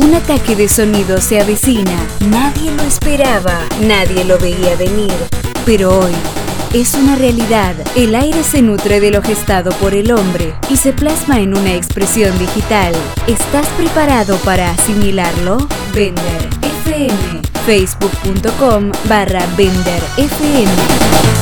Un ataque de sonido se avecina. Nadie lo esperaba, nadie lo veía venir. Pero hoy es una realidad. El aire se nutre de lo gestado por el hombre y se plasma en una expresión digital. ¿Estás preparado para asimilarlo? Vender FM. Facebook.com barra Vender FM.